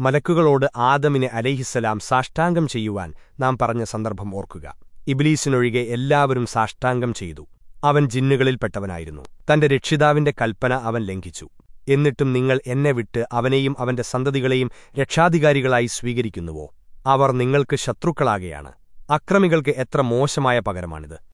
മലക്കുകളോട് ആദമിന് അലൈഹിസ്സലാം സാഷ്ടാംഗം ചെയ്യുവാൻ നാം പറഞ്ഞ സന്ദർഭം ഓർക്കുക. ഇബ്ലീസിനൊഴികെ എല്ലാവരും സാഷ്ടാംഗം ചെയ്തു. അവൻ ജിന്നുകളിൽപ്പെട്ടവനായിരുന്നു. തന്റെ രക്ഷിതാവിന്റെ കൽപ്പന അവൻ ലംഘിച്ചു. എന്നിട്ടും നിങ്ങൾ എന്നെ വിട്ട് അവനെയും അവന്റെ സന്തതികളെയും രക്ഷാധികാരികളായി സ്വീകരിക്കുന്നുവോ? അവർ നിങ്ങൾക്ക് ശത്രുക്കളാകയാണ്. അക്രമികൾക്ക് എത്ര മോശമായ പകരമാണിത്.